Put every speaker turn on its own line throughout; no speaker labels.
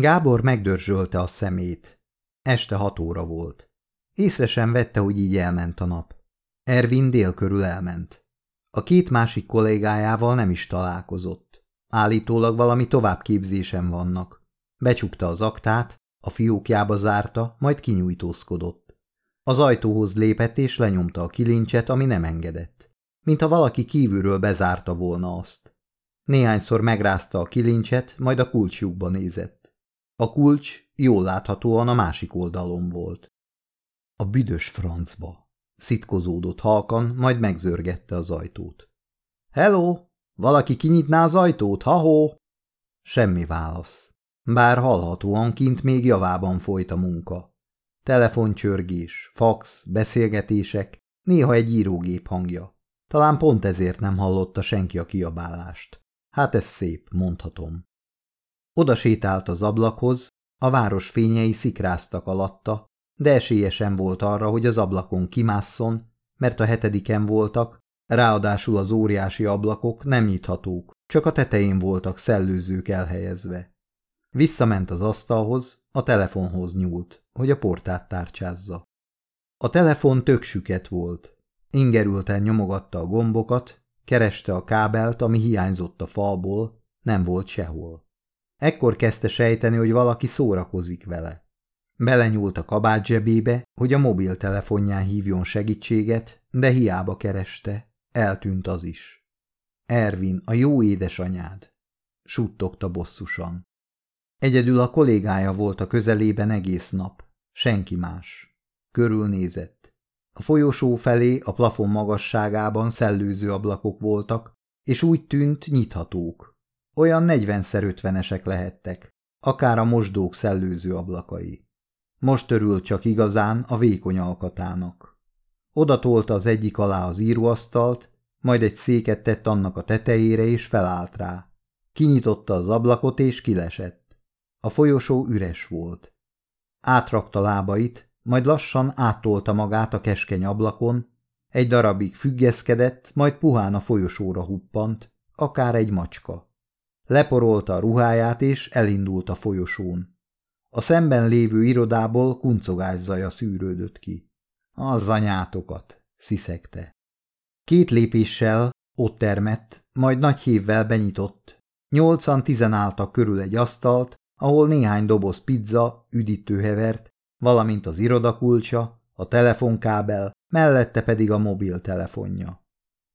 Gábor megdörzsölte a szemét. Este hat óra volt. Észre sem vette, hogy így elment a nap. Ervin dél körül elment. A két másik kollégájával nem is találkozott. Állítólag valami továbbképzésen vannak. Becsukta az aktát, a fiókjába zárta, majd kinyújtózkodott. Az ajtóhoz lépett és lenyomta a kilincset, ami nem engedett. Mintha valaki kívülről bezárta volna azt. Néhányszor megrázta a kilincset, majd a kulcsjukba nézett. A kulcs jól láthatóan a másik oldalon volt. A büdös francba. Szitkozódott halkan, majd megzörgette az ajtót. Hello! Valaki kinyitná az ajtót, ha-hó? Semmi válasz. Bár hallhatóan kint még javában folyt a munka. Telefoncsörgés, fax, beszélgetések, néha egy írógép hangja. Talán pont ezért nem hallotta senki a kiabálást. Hát ez szép, mondhatom. Oda sétált az ablakhoz, a város fényei szikráztak alatta, de esélyesen volt arra, hogy az ablakon kimásszon, mert a hetediken voltak, ráadásul az óriási ablakok nem nyithatók, csak a tetején voltak szellőzők elhelyezve. Visszament az asztalhoz, a telefonhoz nyúlt, hogy a portát tárcsázza. A telefon tök süket volt. Ingerülten nyomogatta a gombokat, kereste a kábelt, ami hiányzott a falból, nem volt sehol. Ekkor kezdte sejteni, hogy valaki szórakozik vele. Belenyúlt a kabát zsebébe, hogy a mobiltelefonján hívjon segítséget, de hiába kereste, eltűnt az is. Ervin, a jó édesanyád, suttogta bosszusan. Egyedül a kollégája volt a közelében egész nap, senki más. Körülnézett. A folyosó felé a plafon magasságában szellőző ablakok voltak, és úgy tűnt nyithatók. Olyan negyvenszer ötvenesek lehettek, akár a mosdók szellőző ablakai. Most örült csak igazán a vékony alkatának. Oda tolta az egyik alá az íróasztalt, majd egy széket tett annak a tetejére és felállt rá. Kinyitotta az ablakot és kilesett. A folyosó üres volt. Átrakta lábait, majd lassan áttolta magát a keskeny ablakon, egy darabig függeszkedett, majd puhán a folyosóra huppant, akár egy macska. Leporolta a ruháját, és elindult a folyosón. A szemben lévő irodából kuncogás szűrődött ki. Az anyátokat, sziszegte. Két lépéssel ott termett, majd nagy hívvel benyitott. Nyolcan tizen álltak körül egy asztalt, ahol néhány doboz pizza, üdítő hevert, valamint az irodakulcsa, a telefonkábel, mellette pedig a mobiltelefonja.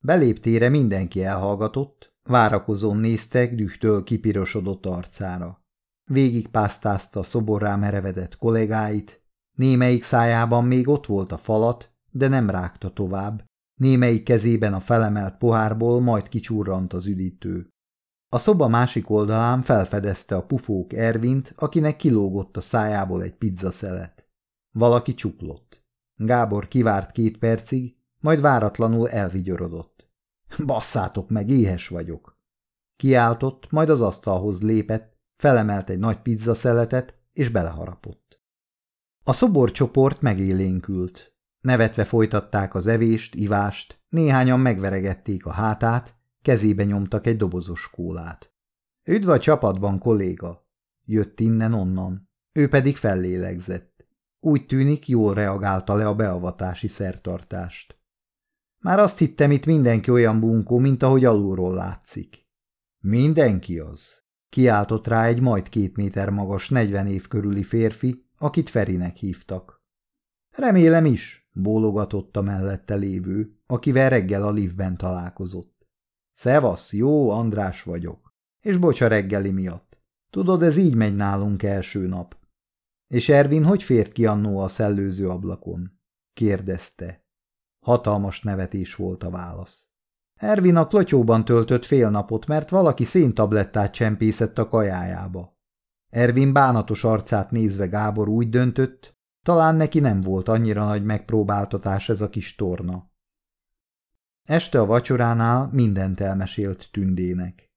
Beléptére mindenki elhallgatott, várakozón néztek dühtől kipirosodott arcára. Végig pásztázta szoborrá merevedett kollégáit, némelyik szájában még ott volt a falat, de nem rágta tovább, némelyik kezében a felemelt pohárból majd kicsúrrant az üdítő. A szoba másik oldalán felfedezte a pufók Ervint, akinek kilógott a szájából egy pizzaszelet. Valaki csuklott. Gábor kivárt két percig, majd váratlanul elvigyorodott. Basszátok meg, éhes vagyok. Kiáltott, majd az asztalhoz lépett, felemelt egy nagy pizzaszeletet, és beleharapott. A szoborcsoport megélénkült. Nevetve folytatták az evést, ivást, néhányan megveregették a hátát, Kezébe nyomtak egy dobozos kólát. Üdv a csapatban, kolléga! Jött innen-onnan. Ő pedig fellélegzett. Úgy tűnik, jól reagálta le a beavatási szertartást. Már azt hittem, itt mindenki olyan bunkó, mint ahogy alulról látszik. Mindenki az. Kiáltott rá egy majd két méter magas, negyven év körüli férfi, akit Ferinek hívtak. Remélem is, bólogatott a mellette lévő, akivel reggel a liftben találkozott. Szevasz, jó, András vagyok. És bocs a reggeli miatt. Tudod, ez így megy nálunk első nap. És Ervin hogy fért ki annó a szellőző ablakon? kérdezte. Hatalmas nevetés volt a válasz. Ervin a klotyóban töltött fél napot, mert valaki széntablettát csempészett a kajájába. Ervin bánatos arcát nézve Gábor úgy döntött, talán neki nem volt annyira nagy megpróbáltatás ez a kis torna. Este a vacsoránál mindent elmesélt Tündének.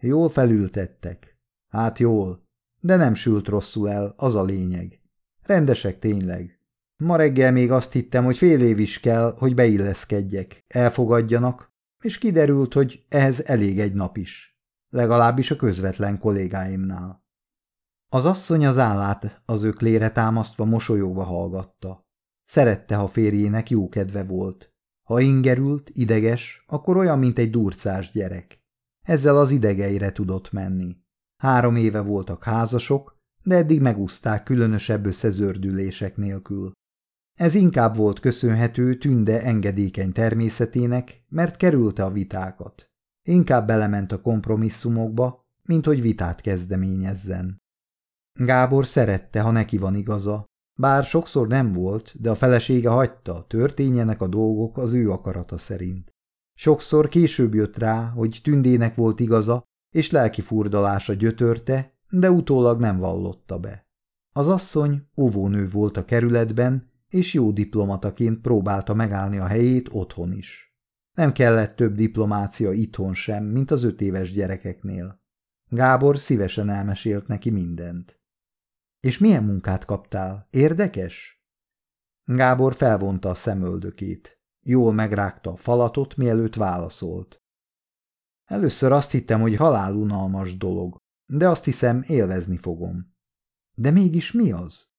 Jól felültettek. Hát jól, de nem sült rosszul el, az a lényeg. Rendesek tényleg. Ma reggel még azt hittem, hogy fél év is kell, hogy beilleszkedjek, elfogadjanak, és kiderült, hogy ehhez elég egy nap is. Legalábbis a közvetlen kollégáimnál. Az asszony az állát az öklére támasztva mosolyogva hallgatta. Szerette, ha férjének jó kedve volt. Ha ingerült, ideges, akkor olyan, mint egy durcás gyerek. Ezzel az idegeire tudott menni. Három éve voltak házasok, de eddig megúzták különösebb összezördülések nélkül. Ez inkább volt köszönhető Tünde engedékeny természetének, mert kerülte a vitákat. Inkább belement a kompromisszumokba, mint hogy vitát kezdeményezzen. Gábor szerette, ha neki van igaza, bár sokszor nem volt, de a felesége hagyta, történjenek a dolgok az ő akarata szerint. Sokszor később jött rá, hogy Tündének volt igaza, és lelki furdalása gyötörte, de utólag nem vallotta be. Az asszony óvónő volt a kerületben, és jó diplomataként próbálta megállni a helyét otthon is. Nem kellett több diplomácia itthon sem, mint az öt éves gyerekeknél. Gábor szívesen elmesélt neki mindent. És milyen munkát kaptál? Érdekes? Gábor felvonta a szemöldökét. Jól megrágta a falatot, mielőtt válaszolt. Először azt hittem, hogy halálunalmas dolog, de azt hiszem, élvezni fogom. De mégis mi az?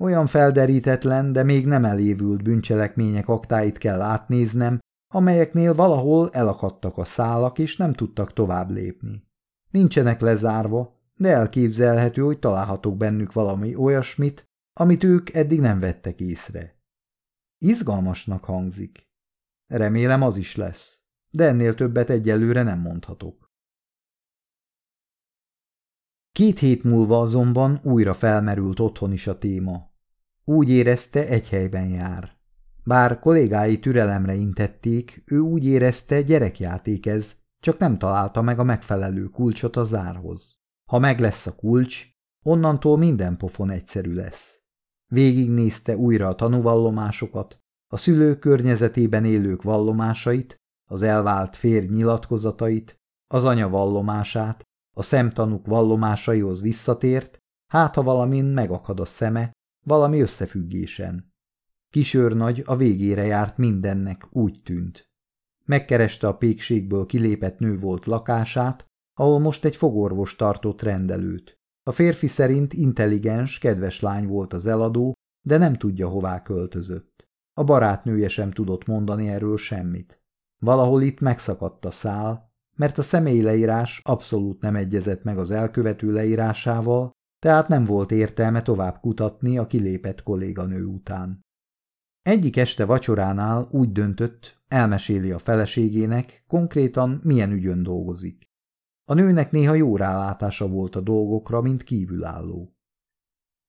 Olyan felderítetlen, de még nem elévült bűncselekmények aktáit kell átnéznem, amelyeknél valahol elakadtak a szálak, és nem tudtak tovább lépni. Nincsenek lezárva, de elképzelhető, hogy találhatok bennük valami olyasmit, amit ők eddig nem vettek észre. Izgalmasnak hangzik. Remélem az is lesz, de ennél többet egyelőre nem mondhatok. Két hét múlva azonban újra felmerült otthon is a téma. Úgy érezte, egy helyben jár. Bár kollégái türelemre intették, ő úgy érezte, gyerekjáték ez, csak nem találta meg a megfelelő kulcsot a zárhoz. Ha meg lesz a kulcs, onnantól minden pofon egyszerű lesz. Végignézte újra a tanúvallomásokat, a szülők környezetében élők vallomásait, az elvált férj nyilatkozatait, az anya vallomását, a szemtanúk vallomásaihoz visszatért, hát ha valamin megakad a szeme, valami összefüggésen. Kisőrnagy a végére járt mindennek, úgy tűnt. Megkereste a pékségből kilépett nő volt lakását, ahol most egy fogorvos tartott rendelőt. A férfi szerint intelligens, kedves lány volt az eladó, de nem tudja, hová költözött. A barátnője sem tudott mondani erről semmit. Valahol itt megszakadt a szál, mert a személyi leírás abszolút nem egyezett meg az elkövető leírásával, tehát nem volt értelme tovább kutatni a kilépett kolléganő után. Egyik este vacsoránál úgy döntött, elmeséli a feleségének, konkrétan milyen ügyön dolgozik. A nőnek néha jó rálátása volt a dolgokra, mint kívülálló.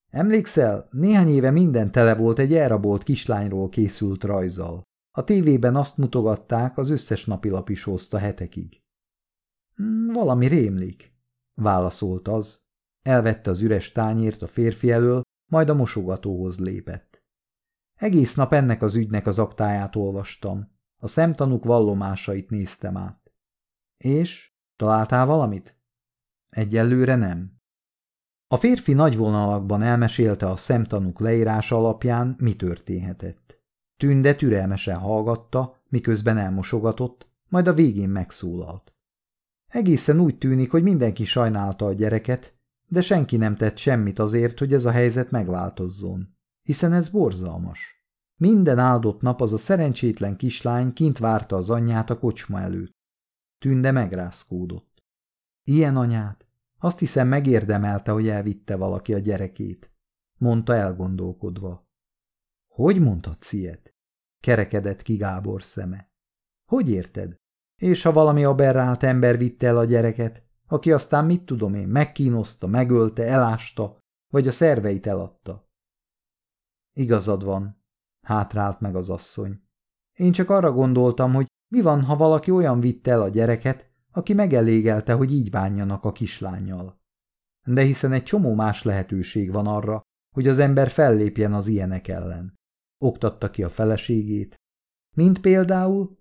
Emlékszel, néhány éve minden tele volt egy elrabolt kislányról készült rajzal. A tévében azt mutogatták, az összes napilap is hozta hetekig. Hmm, valami rémlik, válaszolt az, Elvette az üres tányért a férfi elől, majd a mosogatóhoz lépett. Egész nap ennek az ügynek az aktáját olvastam. A szemtanúk vallomásait néztem át. És? Találtál valamit? Egyelőre nem. A férfi nagy vonalakban elmesélte a szemtanúk leírása alapján, mi történhetett. Tünde türelmesen hallgatta, miközben elmosogatott, majd a végén megszólalt. Egészen úgy tűnik, hogy mindenki sajnálta a gyereket, de senki nem tett semmit azért, hogy ez a helyzet megváltozzon, hiszen ez borzalmas. Minden áldott nap az a szerencsétlen kislány kint várta az anyját a kocsma előtt. Tünde megrázkódott. Ilyen anyát? Azt hiszem megérdemelte, hogy elvitte valaki a gyerekét, mondta elgondolkodva. Hogy mondhatsz ilyet? Kerekedett ki Gábor szeme. Hogy érted? És ha valami aberrált ember vitte el a gyereket, aki aztán mit tudom én, megkínozta, megölte, elásta, vagy a szerveit eladta. Igazad van, hátrált meg az asszony. Én csak arra gondoltam, hogy mi van, ha valaki olyan vitte el a gyereket, aki megelégelte, hogy így bánjanak a kislányjal. De hiszen egy csomó más lehetőség van arra, hogy az ember fellépjen az ilyenek ellen. Oktatta ki a feleségét. Mint például,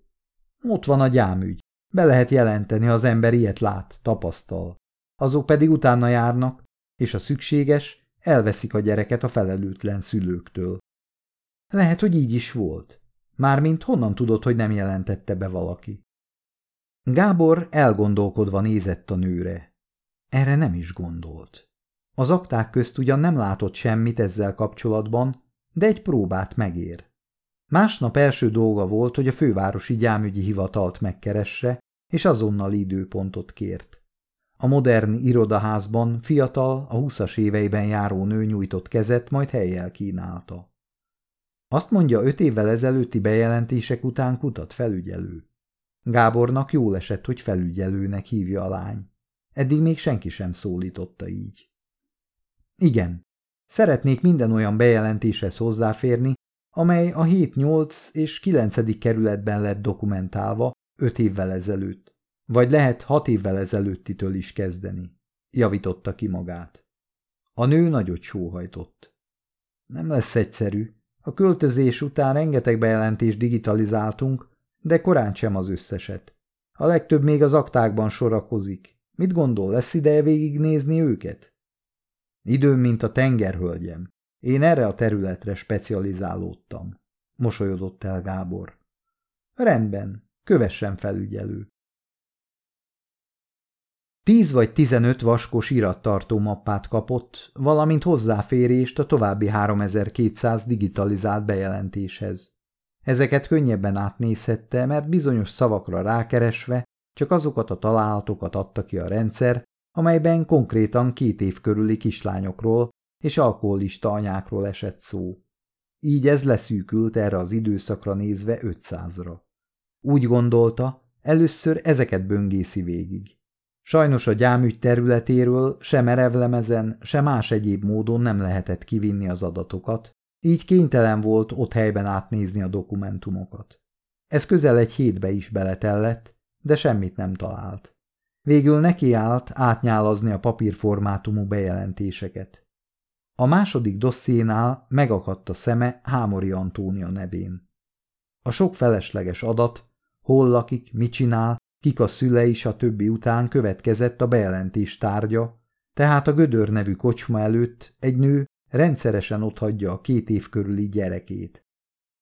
ott van a gyámügy. Be lehet jelenteni, ha az ember ilyet lát, tapasztal. Azok pedig utána járnak, és a szükséges, elveszik a gyereket a felelőtlen szülőktől. Lehet, hogy így is volt. Mármint honnan tudod, hogy nem jelentette be valaki? Gábor elgondolkodva nézett a nőre. Erre nem is gondolt. Az akták közt ugyan nem látott semmit ezzel kapcsolatban, de egy próbát megér. Másnap első dolga volt, hogy a fővárosi gyámügyi hivatalt megkeresse, és azonnal időpontot kért. A modern irodaházban fiatal, a húszas éveiben járó nő nyújtott kezet, majd helyjel kínálta. Azt mondja, öt évvel ezelőtti bejelentések után kutat felügyelő. Gábornak jól esett, hogy felügyelőnek hívja a lány. Eddig még senki sem szólította így. Igen, szeretnék minden olyan bejelentéshez hozzáférni, amely a 7, 8 és 9. kerületben lett dokumentálva öt évvel ezelőtt, vagy lehet hat évvel ezelőttitől is kezdeni, javította ki magát. A nő nagyot sóhajtott. Nem lesz egyszerű. A költözés után rengeteg bejelentést digitalizáltunk, de korán sem az összeset. A legtöbb még az aktákban sorakozik. Mit gondol, lesz ideje végignézni őket? Időm, mint a tengerhölgyem. Én erre a területre specializálódtam. Mosolyodott el Gábor. Rendben, kövessen felügyelő. Tíz vagy tizenöt vaskos irattartó mappát kapott, valamint hozzáférést a további 3200 digitalizált bejelentéshez. Ezeket könnyebben átnézhette, mert bizonyos szavakra rákeresve csak azokat a találatokat adta ki a rendszer, amelyben konkrétan két év körüli kislányokról és alkoholista anyákról esett szó. Így ez leszűkült erre az időszakra nézve 500-ra. Úgy gondolta, először ezeket böngészi végig. Sajnos a gyámügy területéről sem erevlemezen, sem más egyéb módon nem lehetett kivinni az adatokat, így kénytelen volt ott helyben átnézni a dokumentumokat. Ez közel egy hétbe is beletellett, de semmit nem talált. Végül nekiállt átnyálazni a papírformátumú bejelentéseket. A második dossziénál megakadt a szeme Hámori Antónia nevén. A sok felesleges adat, hol lakik, mit csinál, kik a szülei, többi után következett a bejelentés tárgya, tehát a Gödör nevű kocsma előtt egy nő rendszeresen otthagyja a két év körüli gyerekét.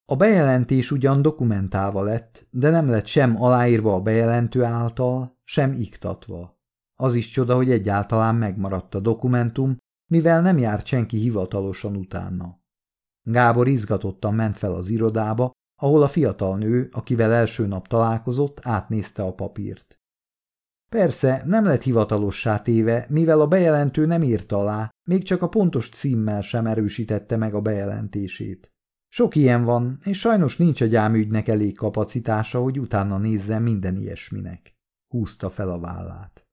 A bejelentés ugyan dokumentálva lett, de nem lett sem aláírva a bejelentő által, sem iktatva. Az is csoda, hogy egyáltalán megmaradt a dokumentum, mivel nem járt senki hivatalosan utána. Gábor izgatottan ment fel az irodába, ahol a fiatal nő, akivel első nap találkozott, átnézte a papírt. Persze, nem lett hivatalossá téve, mivel a bejelentő nem írta alá, még csak a pontos címmel sem erősítette meg a bejelentését. Sok ilyen van, és sajnos nincs a gyámügynek elég kapacitása, hogy utána nézzen minden ilyesminek. Húzta fel a vállát.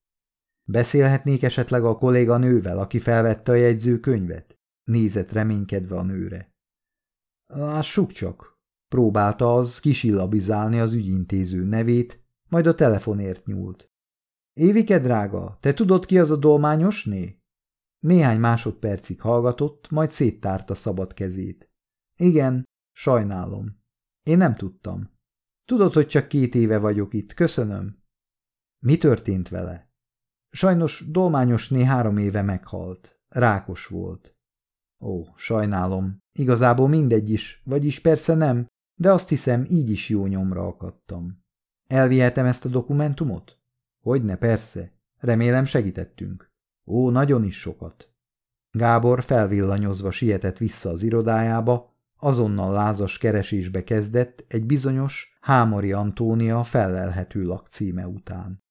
Beszélhetnék esetleg a kolléga nővel, aki felvette a jegyzőkönyvet? Nézett reménykedve a nőre. Lássuk csak, próbálta az kisillabizálni az ügyintéző nevét, majd a telefonért nyúlt. Évike, drága, te tudod ki az a dolmányosné? Néhány másodpercig hallgatott, majd széttárta szabad kezét. Igen, sajnálom. Én nem tudtam. Tudod, hogy csak két éve vagyok itt, köszönöm. Mi történt vele? Sajnos dolmányosné három éve meghalt. Rákos volt. Ó, sajnálom. Igazából mindegy is, vagyis persze nem, de azt hiszem, így is jó nyomra akadtam. Elvihetem ezt a dokumentumot? Hogyne, persze. Remélem segítettünk. Ó, nagyon is sokat. Gábor felvillanyozva sietett vissza az irodájába, azonnal lázas keresésbe kezdett egy bizonyos Hámori Antónia fellelhető lakcíme után.